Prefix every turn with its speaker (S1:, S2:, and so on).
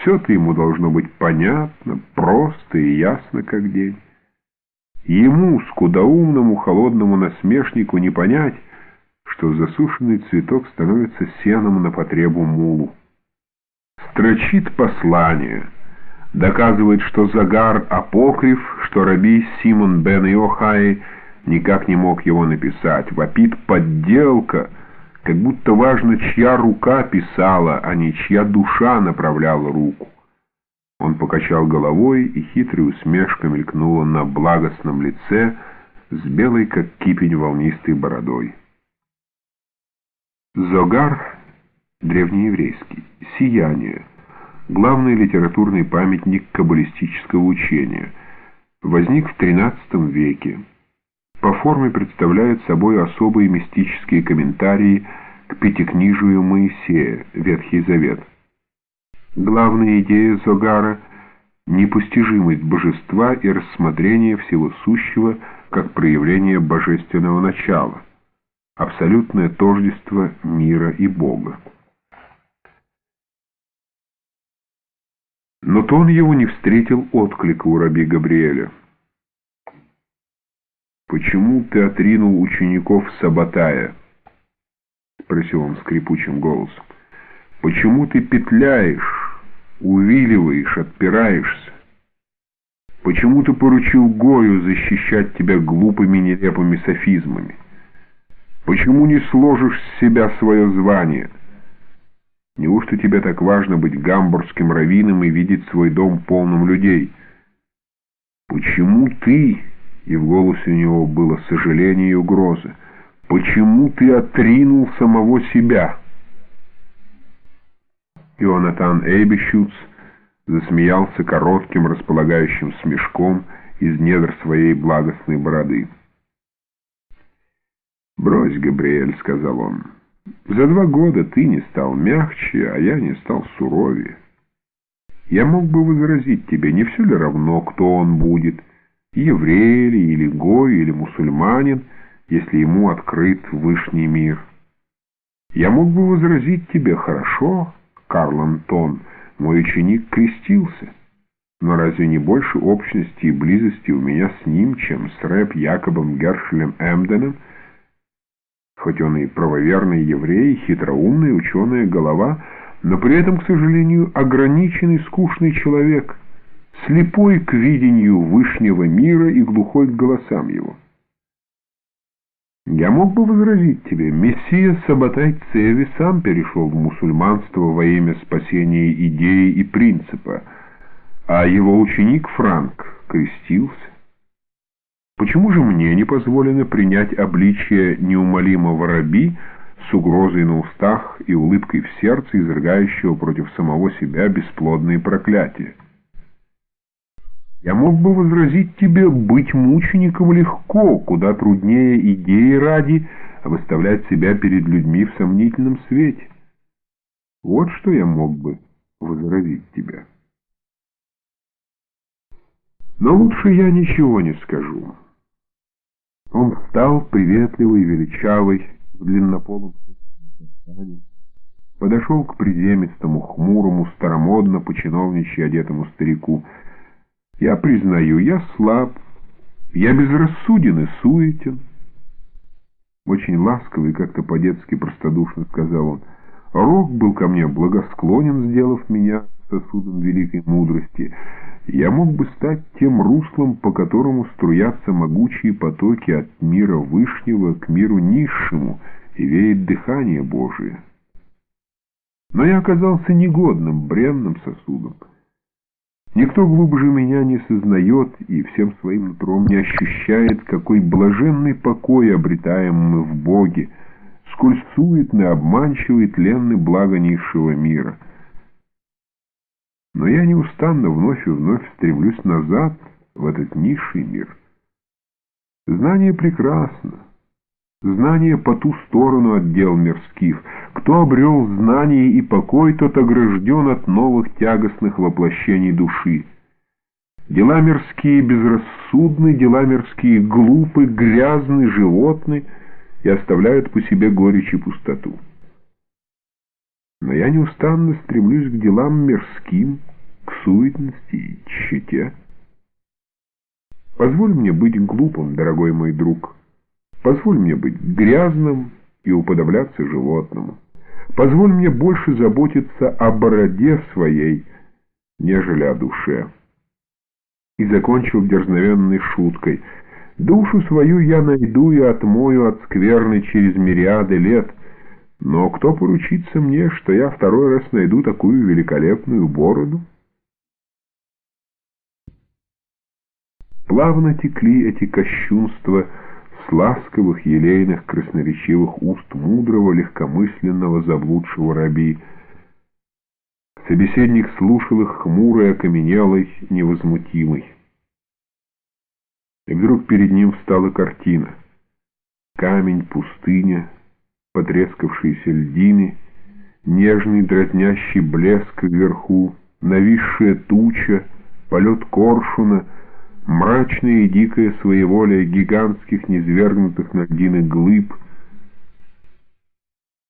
S1: Все-то ему должно быть понятно, просто и ясно, как день. Ему, скудоумному, холодному насмешнику, не понять, что засушенный цветок становится сеном на потребу мулу. Строчит послание, доказывает, что Загар апокриф, что раби Симон бен Иохай никак не мог его написать, вопит подделка, как будто важно, чья рука писала, а не чья душа направляла руку. Он покачал головой, и хитрая усмешка мелькнула на благостном лице с белой, как кипень, волнистой бородой. Зогар, древнееврейский, «Сияние», главный литературный памятник каббалистического учения, возник в XIII веке. По форме представляет собой особые мистические комментарии к пятикнижию Моисея, Ветхий Завет. Главная идея Зогара – непостижимость божества и рассмотрение всего сущего как проявление божественного начала – абсолютное тождество мира и Бога. Но тон его не встретил отклика у раби Габриэля. «Почему ты отринул учеников Сабатая?» — спросил он скрипучим голосом. «Почему ты петляешь, увиливаешь, отпираешься? Почему ты поручил Гою защищать тебя глупыми нелепыми софизмами?» Почему не сложишь с себя свое звание? Неужто тебе так важно быть гамбургским раввином и видеть свой дом полным людей? Почему ты, и в голосе у него было сожаление и угроза, почему ты отринул самого себя? Ионатан Эйбещуц засмеялся коротким располагающим смешком из недр своей благостной бороды. «Брось, Габриэль», — сказал он. «За два года ты не стал мягче, а я не стал суровее. Я мог бы возразить тебе, не все ли равно, кто он будет, еврей ли, или гой, или мусульманин, если ему открыт вышний мир. Я мог бы возразить тебе, хорошо, Карл Антон, мой ученик крестился». Но разве не больше общности и близости у меня с ним, чем с рэп Якобом Гершелем Эмденом, хоть он и правоверный еврей, хитроумный, ученая голова, но при этом, к сожалению, ограниченный, скучный человек, слепой к видению вышнего мира и глухой к голосам его. Я мог бы возразить тебе, Мессия Сабатай Цеви сам перешел в мусульманство во имя спасения идеи и принципа, а его ученик Франк крестился. Почему же мне не позволено принять обличие неумолимого раби с угрозой на устах и улыбкой в сердце, изрыгающего против самого себя бесплодные проклятия? Я мог бы возразить тебе, быть мучеником легко, куда труднее идеи ради выставлять себя перед людьми в сомнительном свете. Вот что я мог бы возразить тебя. Но лучше я ничего не скажу. Он встал, приветливый, величавый, в длиннополом подошел к приземистому, хмурому, старомодно, по-чиновничьи одетому старику. «Я признаю, я слаб, я безрассуден и суетен». Очень ласковый, как-то по-детски простодушно сказал он. «Рок был ко мне благосклонен, сделав меня сосудом великой мудрости» я мог бы стать тем руслом, по которому струятся могучие потоки от мира вышнего к миру низшему, и веет дыхание Божие. Но я оказался негодным, бренным сосудом. Никто глубже меня не сознает и всем своим нутром не ощущает, какой блаженный покой обретаем мы в Боге, сколь суетны, обманчивы и тленны благо низшего мира — но я неустанно вновь и вновь стремлюсь назад, в этот низший мир. Знание прекрасно. Знание по ту сторону от дел мирских. Кто обрел знание и покой, тот огражден от новых тягостных воплощений души. Дела мирские безрассудны, дела мирские глупы, грязны, животны и оставляют по себе горечь и пустоту. Но я неустанно стремлюсь к делам мирским, к суетности и тщете. Позволь мне быть глупым, дорогой мой друг. Позволь мне быть грязным и уподобляться животному. Позволь мне больше заботиться о бороде своей, нежели о душе. И закончил дерзновенной шуткой. Душу свою я найду и отмою от скверны через мириады лет, но кто поручится мне, что я второй раз найду такую великолепную бороду? Плавно текли эти кощунства с ласковых, елейных, красноречивых уст мудрого, легкомысленного, заблудшего раби. Собеседник слушал их хмурой, окаменелой, невозмутимой. И вдруг перед ним встала картина. Камень, пустыня, потрескавшиеся льдины, нежный дразнящий блеск вверху, нависшая туча, полет коршуна, мрачная и дикая своеволие гигантских низвергнутых на льдины глыб —